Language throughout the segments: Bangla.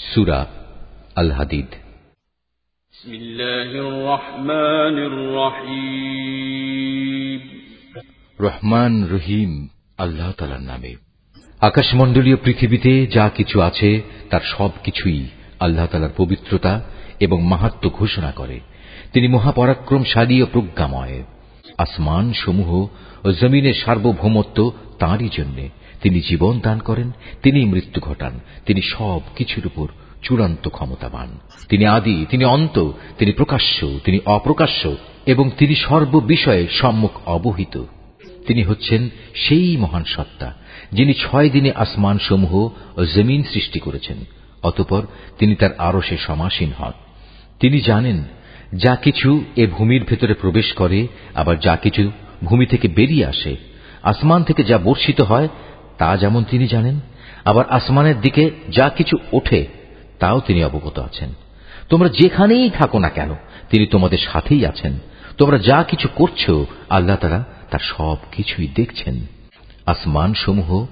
সুরা আল হাদিদ রহমান রহিম। আল্লাহ তালার নামে। আকাশমণ্ডলীয় পৃথিবীতে যা কিছু আছে তার সব কিছুই আল্লাহ তালার পবিত্রতা এবং মাহাত্ম ঘোষণা করে। তিনি মহাপরাক্রমশালী ও প্রজ্ঞাময়। আসমান সমূহ ও জমিনের সার্বভৌমত্ব তাঁরই জন্য। তিনি জীবন দান করেন তিনি মৃত্যু ঘটান, তিনি সব কিছুর উপর চূড়ান্ত ক্ষমতাবান। তিনি আদি, তিনি অন্ত, তিনি প্রকাশ্য, তিনি অপ্রকাশ্য, এবং তিনি সর্ববিষয়ে সম্মুখ অবহিত। তিনি হচ্ছেন সেই মহান সত্তা, যিনি ছয় দিনে আসমান সমূহ ও জমিন সৃষ্টি করেছেন, অতপর তিনি তার আরসে সমাসীন হন। তিনি জানেন, যা কিছু এ ভূমির ভেতরে প্রবেশ করে, আবার যা কিছু ভূমি থেকে বেরিয়ে আসে। আসমান থেকে যা বর্ষিত হয় তা যেমন তিনি জানেন, আবার আসমানের দিকে যা কিছু ওঠে, তাও তিনি অবগত আছেন। তোমরা যেখানেই থাকো না কেন, তিনি তোমাদের সাথেই আছেন। তোমরা যা কিছু করছ, আল্লাহ তারা তার সব কিছুই দেখছেন। আসমান সমূহ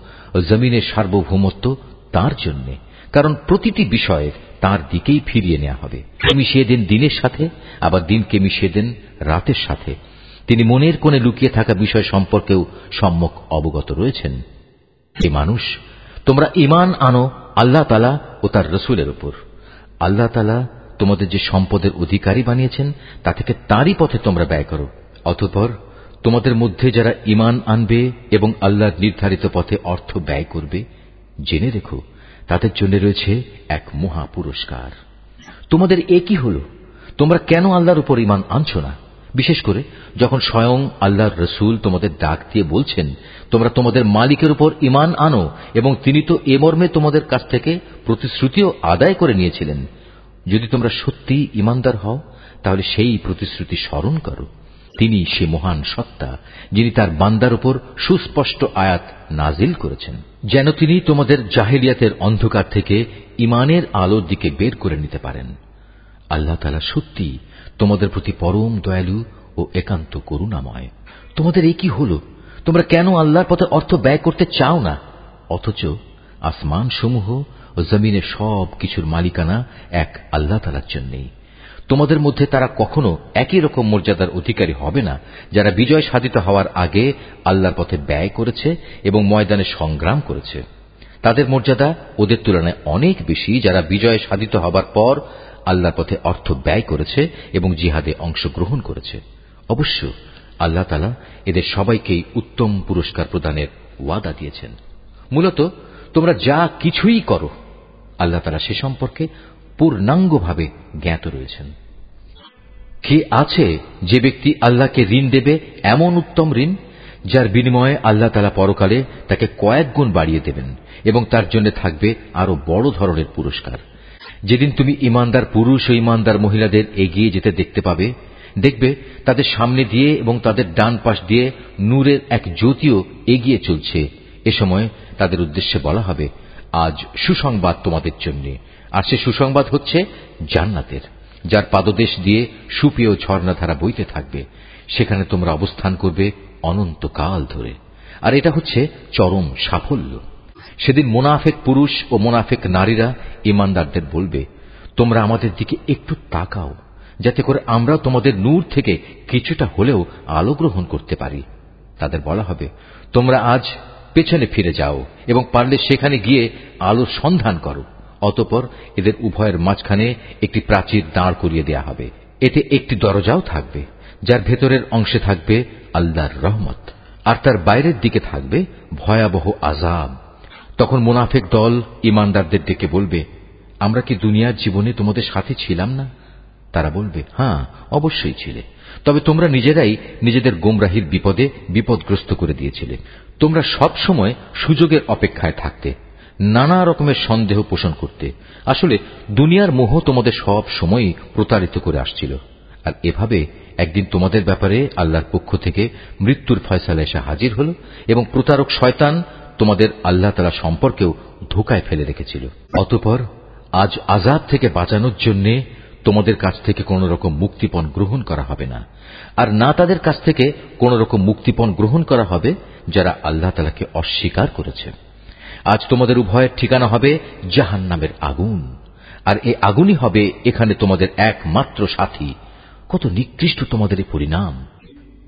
জমিনের সার্বভৌমত্ব তার জন্যে, কারণ প্রতিটি বিষয়ের তার দিকেই ফিরিয়ে নেওয়া হবে। মিশিয়ে দেন দিনের সাথে, আবার দিনকে মিশিয়ে দেন রাতের সাথে। তিনি মনের কোণে লুকিয়ে থাকা বিষয় সম্পর্কেও সম্মুখ অবগত রয়েছেন। হে মানুষ, তোমরা ইমান আনো আল্লাহ তালা ও তার রসুলের উপর। আল্লাহ তালা তোমাদের যে সম্পদের অধিকারী বানিয়েছেন, তা থেকে তাঁরই পথে তোমরা ব্যয় করো। অতঃপর তোমাদের মধ্যে যারা ইমান আনবে এবং আল্লাহর নির্ধারিত পথে অর্থ ব্যয় করবে, জেনে রেখো, তাদের জন্য রয়েছে এক মহা পুরস্কার তোমাদের এ কি হল? তোমরা কেন আল্লাহর উপর ইমান আনছ না? বিশেষ করে যখন স্বয়ং আল্লাহর রসুল তোমাদের ডাক দিয়ে বলছেন, তোমরা তোমাদের মালিকের উপর ইমান আনো এবং তিনি তো এ মর্মে তোমাদের কাছ থেকে প্রতিশ্রুতিও আদায় করে নিয়েছিলেন। যদি তোমরা সত্যি ইমানদার হও, তাহলে সেই প্রতিশ্রুতি স্মরণ করো। তিনি সে মহান সত্তা, যিনি তার বান্দার উপর সুস্পষ্ট আয়াত নাজিল করেছেন। যেন তিনি তোমাদের জাহেলিয়াতের অন্ধকার থেকে ইমানের আলোর দিকে বের করে নিতে পারেন। আল্লাহ তালা সত্যি তোমাদের প্রতি পরম দয়ালু ও একান্ত করুণাময়। তোমাদের এ কি হল? তোমরা কেন আল্লাহর পথে অর্থ ব্যয় করতে চাও না? অথচ আসমান সমূহ ও জমিনের সব কিছুর মালিকানা এক আল্লাহ তালার জন্যেই। তোমাদের মধ্যে তারা কখনো একই রকম মর্যাদার অধিকারী হবে না, যারা বিজয় সাধিত হওয়ার আগে আল্লাহর পথে ব্যয় করেছে এবং ময়দানে সংগ্রাম করেছে। তাদের মর্যাদা ওদের তুলনায় অনেক বেশি যারা বিজয় সাধিত হবার পর আল্লাহর পথে অর্থ ব্যয় করেছে এবং জিহাদে অংশগ্রহণ করেছে। অবশ্য আল্লাহ তালা এদের সবাইকেই উত্তম পুরস্কার প্রদানের ওয়াদা দিয়েছেন। মূলত তোমরা যা কিছুই করো, আল্লাহ তালা সে সম্পর্কে পূর্ণাঙ্গভাবে জ্ঞাত রয়েছেন। কে আছে যে ব্যক্তি আল্লাহকে ঋণ দেবে এমন উত্তম ঋণ, যার বিনিময়ে আল্লাহ তালা পরকালে তাকে কয়েক গুণ বাড়িয়ে দেবেন এবং তার জন্য থাকবে আরও বড় ধরনের পুরস্কার? যেদিন তুমি ইমানদার পুরুষ ও ইমানদার মহিলাদের এগিয়ে যেতে দেখতে পাবে, দেখবে তাদের সামনে দিয়ে এবং তাদের ডান পাশ দিয়ে নূরের এক জ্যোতিও এগিয়ে চলছে। এ সময় তাদের উদ্দেশ্যে বলা হবে, আজ সুসংবাদ তোমাদের জন্য। আর সে সুসংবাদ হচ্ছে জান্নাতের, যার পাদদেশ দিয়ে সুপেয় ঝর্ণাধারা বইতে থাকবে। সেখানে তোমরা অবস্থান করবে অনন্তকাল ধরে। আর এটা হচ্ছে চরম সাফল্য। সেদিন মোনাফেক পুরুষ ও মোনাফেক নারীরা ইমানদারদের বলবে, তোমরা আমাদের দিকে একটু তাকাও, যাতে করে আমরা তোমাদের নূর থেকে কিছুটা হলেও আলো গ্রহণ করতে পারি। তাদের বলা হবে, তোমরা আজ পেছনে ফিরে যাও এবং পারলে সেখানে গিয়ে আলোর সন্ধান করো, অতপর এদের উভয়ের মাঝখানে একটি প্রাচীর দাঁড় করিয়ে দেয়া হবে। এতে একটি দরজাও থাকবে, যার ভেতরের অংশে থাকবে আল্লাহর রহমত, আর তার বাইরের দিকে থাকবে ভয়াবহ আজাব তখন মুনাফেক দল ইমানদারদের ডেকে বলবে, আমরা কি দুনিয়ার জীবনে তোমাদের সাথে ছিলাম না? তারা বলবে হ্যাঁ অবশ্যই ছিলে। তবে তোমরা নিজেরাই নিজেদের গোমরাহির বিপদে বিপদগ্রস্ত করে দিয়েছিলে। তোমরা সব সময় সুযোগের অপেক্ষায় থাকতে, নানা রকমের সন্দেহ পোষণ করতে। আসলে দুনিয়ার মোহ তোমাদের সব সময়ই প্রতারিত করে আসছিল। আর এভাবে একদিন তোমাদের ব্যাপারে আল্লাহর পক্ষ থেকে মৃত্যুর ফয়সালা এসে হাজির হল এবং প্রতারক শয়তান তোমাদের আল্লাহ তালা সম্পর্কেও ধোকায় ফেলে রেখেছিল। অতপর আজ আজাদ থেকে বাঁচানোর জন্য তোমাদের কাছ থেকে কোন রকম মুক্তিপণ গ্রহণ করা হবে না। আর না তাদের কাছ থেকে কোন রকম মুক্তিপণ গ্রহণ করা হবে যারা আল্লাহ তালাকে অস্বীকার করেছে। আজ তোমাদের উভয়ের ঠিকানা হবে জাহান নামের আগুন। আর এ আগুনই হবে এখানে তোমাদের একমাত্র সাথী। কত নিকৃষ্ট তোমাদের পরিণাম।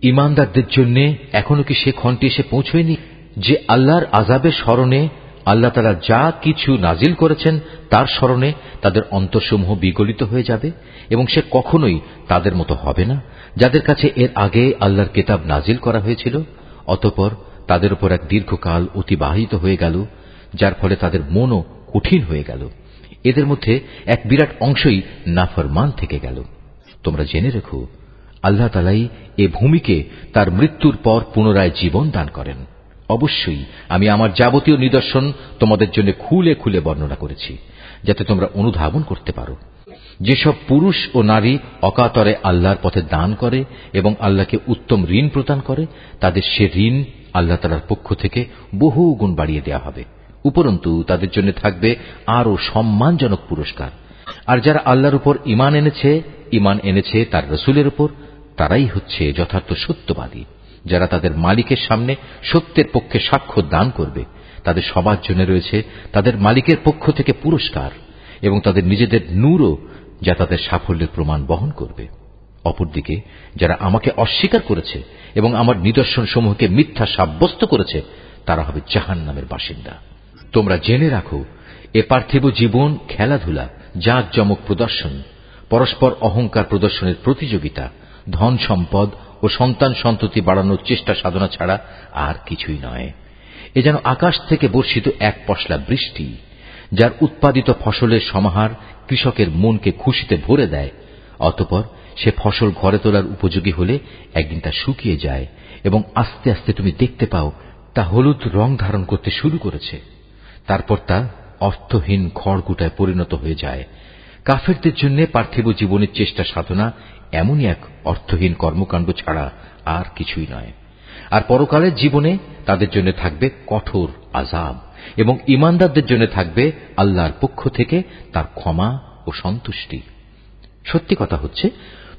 ইমানদারদের জন্য এখনও কি সে খন্ডে এসে পৌঁছয়নি? যে আল্লাহর আজাবের স্মরণে আল্লাহ তারা যা কিছু নাজিল করেছেন তার স্মরণে তাদের অন্তরসমূহ বিগলিত হয়ে যাবে এবং সে কখনোই তাদের মতো হবে না। যাদের কাছে এর আগে আল্লাহর কেতাব নাজিল করা হয়েছিল, অতপর তাদের উপর এক দীর্ঘকাল অতিবাহিত হয়ে গেল, যার ফলে তাদের মনও কঠিন হয়ে গেল। এদের মধ্যে এক বিরাট অংশই নাফরমান থেকে গেল। তোমরা জেনে রেখো, আল্লাহ তালাই এ ভূমিকে তার মৃত্যুর পর পুনরায় জীবন দান করেন। অবশ্যই আমি আমার যাবতীয় নিদর্শন তোমাদের জন্য খুলে খুলে বর্ণনা করেছি, যাতে তোমরা অনুধাবন করতে পারো। যেসব পুরুষ ও নারী অকাতরে আল্লাহর পথে দান করে এবং আল্লাহকে উত্তম ঋণ প্রদান করে, তাদের সে ঋণ আল্লাহ তালার পক্ষ থেকে বহু গুণ বাড়িয়ে দেওয়া হবে। উপরন্তু তাদের জন্য থাকবে আরও সম্মানজনক পুরস্কার। আর যারা আল্লাহর উপর ইমান এনেছে ইমান এনেছে তার রসুলের উপর, তারাই হচ্ছে যথার্থ সত্যবাদী। যারা তাদের মালিকের সামনে সত্যের পক্ষে সাক্ষ্য দান করবে। তাদের সবার জন্য রয়েছে তাদের মালিকের পক্ষ থেকে পুরস্কার এবং তাদের নিজেদের নূরও যা তাদের সাফল্যের প্রমাণ বহন করবে। অপরদিকে, যারা আমাকে অস্বীকার করেছে এবং আমার নিদর্শন সমূহকে মিথ্যা সাব্যস্ত করেছে, তারা হবে জাহান নামের বাসিন্দা। তোমরা জেনে রাখো, এ পার্থিব জীবন খেলাধুলা জাঁক জমক প্রদর্শন, পরস্পর অহংকার প্রদর্শনের প্রতিযোগিতা ধন সম্পদ ও সন্তান সন্ততি বাড়ানোর চেষ্টা সাধনা ছাড়া আর কিছুই নয়। এ যেন আকাশ থেকে বর্ষিত এক পশলা বৃষ্টি, যার উৎপাদিত ফসলের সমাহার কৃষকের মনকে খুশিতে ভরে দেয়, অতপর সে ফসল ঘরে তোলার উপযোগী হলে একদিন তা শুকিয়ে যায় এবং আস্তে আস্তে তুমি দেখতে পাও তা হলুদ রং ধারণ করতে শুরু করেছে। তারপর তা অর্থহীন খড়গুটায় পরিণত হয়ে যায়। কাফেরদের জন্য পার্থিব জীবনের চেষ্টা সাধনা এমনই এক অর্থহীন কর্মকাণ্ড ছাড়া আর কিছুই নয়। আর পরকালের জীবনে তাদের জন্য থাকবে কঠোর আজাব এবং ইমানদারদের জন্য থাকবে আল্লাহর পক্ষ থেকে তার ক্ষমা ও সন্তুষ্টি। সত্যি কথা হচ্ছে,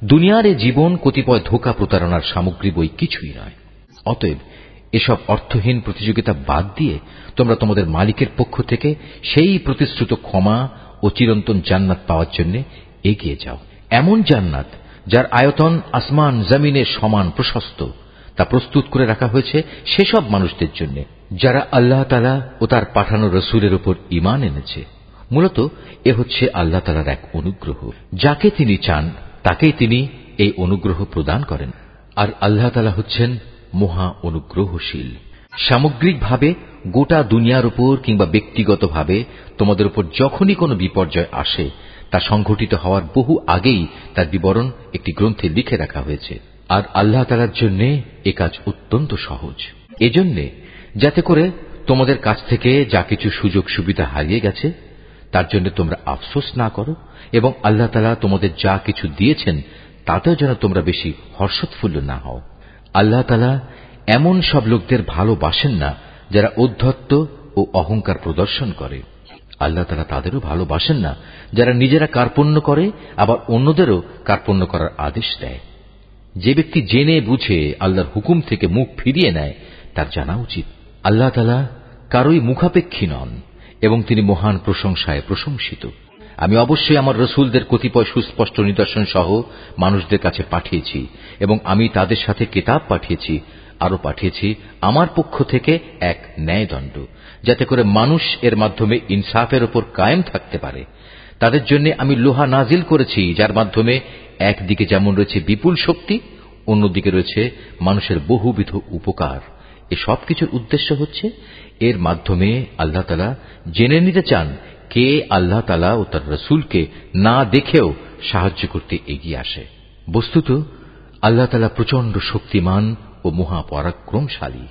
দুনিয়ার এ জীবন কতিপয় ধোকা প্রতারণার সামগ্রী বই কিছুই নয়। অতএব এসব অর্থহীন প্রতিযোগিতা বাদ দিয়ে তোমরা তোমাদের মালিকের পক্ষ থেকে সেই প্রতিশ্রুত ক্ষমা ও চিরন্তন জান্নাত পাওয়ার জন্য এগিয়ে যাও। এমন জান্নাত যার আয়তন আসমান জমিনের সমান প্রশস্ত, তা প্রস্তুত করে রাখা হয়েছে সেসব মানুষদের জন্য, যারা আল্লাহ তালা ও তার পাঠানো রসুলের ওপর ইমান এনেছে। মূলত এ হচ্ছে আল্লাহ তালার এক অনুগ্রহ। যাকে তিনি চান, তাকেই তিনি এই অনুগ্রহ প্রদান করেন। আর আল্লাহ তালা হচ্ছেন মহা অনুগ্রহশীল। সামগ্রিকভাবে গোটা দুনিয়ার উপর কিংবা ব্যক্তিগতভাবে তোমাদের উপর যখনই কোনো বিপর্যয় আসে, তা সংঘটিত হওয়ার বহু আগেই তার বিবরণ একটি গ্রন্থে লিখে রাখা হয়েছে। আর আল্লাহ তালার জন্য এ কাজ অত্যন্ত সহজ। এজন্যে যাতে করে তোমাদের কাছ থেকে যা কিছু সুযোগ সুবিধা হারিয়ে গেছে, তার জন্য তোমরা আফসোস না করো এবং আল্লাহ তালা তোমাদের যা কিছু দিয়েছেন, তাতেও যেন তোমরা বেশি হর্ষোৎফুল্ল না হও। আল্লাহ তালা এমন সব লোকদের ভালোবাসেন না যারা অধ্যত্ত ও অহংকার প্রদর্শন করে। আল্লাহ তালা তাদেরও ভালোবাসেন না যারা নিজেরা কার্পণ্য করে, আবার অন্যদেরও কার্পণ্য করার আদেশ দেয়। যে ব্যক্তি জেনে বুঝে আল্লাহর হুকুম থেকে মুখ ফিরিয়ে নেয়, তার জানা উচিত। আল্লাহ তালা কারোই মুখাপেক্ষী নন এবং তিনি মহান প্রশংসায় প্রশংসিত। আমি অবশ্যই আমার রসুলদের কতিপয় সুস্পষ্ট নিদর্শন সহ মানুষদের কাছে পাঠিয়েছি এবং আমি তাদের সাথে কেতাব পাঠিয়েছি। আরও পাঠিয়েছি আমার পক্ষ থেকে এক ন্যায়দণ্ড, যাতে করে মানুষ এর মাধ্যমে ইনসাফের ওপর কায়েম থাকতে পারে। তাদের জন্য আমি লোহা নাজিল করেছি, যার মাধ্যমে একদিকে যেমন রয়েছে বিপুল শক্তি, অন্যদিকে রয়েছে মানুষের বহুবিধ উপকার। এ সব কিছুর উদ্দেশ্য হচ্ছে এর মাধ্যমে আল্লাহ তালা জেনে নিতে চান কে আল্লাহ তালা ও তার রসুলকে না দেখেও সাহায্য করতে এগিয়ে আসে। বস্তুত আল্লাহ তালা প্রচণ্ড শক্তিমান ও মহাপরাক্রমশালী।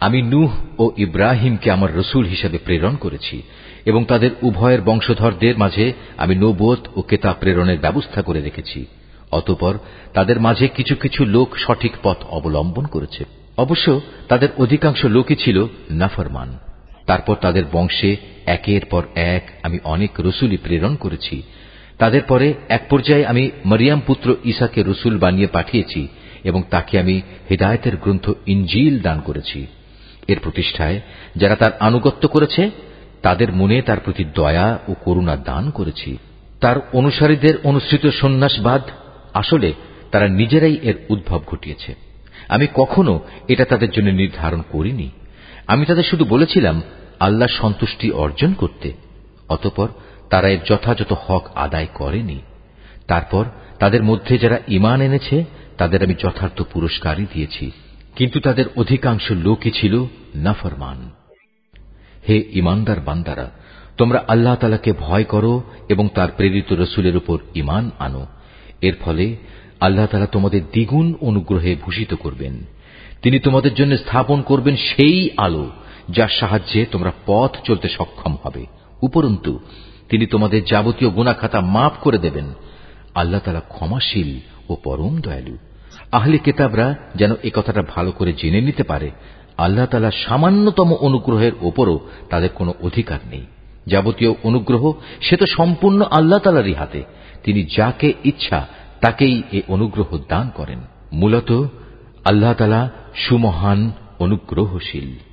আমি নুহ ও ইব্রাহিমকে আমার রসুল হিসেবে প্রেরণ করেছি এবং তাদের উভয়ের বংশধরদের মাঝে আমি নবোধ ও কেতাব প্রেরণের ব্যবস্থা করে রেখেছি। অতপর তাদের মাঝে কিছু কিছু লোক সঠিক পথ অবলম্বন করেছে। অবশ্য তাদের অধিকাংশ লোকই ছিল নাফরমান। তারপর তাদের বংশে একের পর এক আমি অনেক রসুলই প্রেরণ করেছি। তাদের পরে এক পর্যায়ে আমি মরিয়াম পুত্র ইসাকে রসুল বানিয়ে পাঠিয়েছি এবং তাকে আমি হৃদায়তের গ্রন্থ ইঞ্জিল দান করেছি। এর প্রতিষ্ঠায় যারা তার আনুগত্য করেছে, তাদের মনে তার প্রতি দয়া ও করুণা দান করেছি। তার অনুসারীদের অনুসৃত সন্ন্যাসবাদ আসলে তারা নিজেরাই এর উদ্ভব ঘটিয়েছে। আমি কখনো এটা তাদের জন্য নির্ধারণ করিনি। আমি তাদের শুধু বলেছিলাম, আল্লাহ সন্তুষ্টি অর্জন করতে। অতপর তারা এর যথাযথ হক আদায় করেনি। তারপর তাদের মধ্যে যারা ইমান এনেছে তাদের আমি যথার্থ পুরস্কারই দিয়েছি। কিন্তু তাদের অধিকাংশ লোকই ছিল নাফরমান। হে ইমানদার বান্দারা, তোমরা আল্লাহ তালাকে ভয় করো এবং তার প্রেরিত রসুলের উপর ইমান আনো। এর ফলে আল্লাহ তালা তোমাদের দ্বিগুণ অনুগ্রহে ভূষিত করবেন। তিনি তোমাদের জন্য স্থাপন করবেন সেই আলো, যার সাহায্যে তোমরা পথ চলতে সক্ষম হবে। উপরন্তু, তিনি তোমাদের যাবতীয় গুণাখাতা মাফ করে দেবেন। আল্লাহ তালা ক্ষমাশীল ও পরম দয়ালু। আহলে কেতাবরা যেন কথাটা ভালো করে জেনে নিতে পারে, আল্লাহ তালা সামান্যতম অনুগ্রহের ওপরও তাদের কোনো অধিকার নেই। যাবতীয় অনুগ্রহ সে তো সম্পূর্ণ আল্লাহ তালারই হাতে। তিনি যাকে ইচ্ছা তাকেই এ অনুগ্রহ দান করেন। মূলত আল্লাহ তালা সুমহান অনুগ্রহশীল।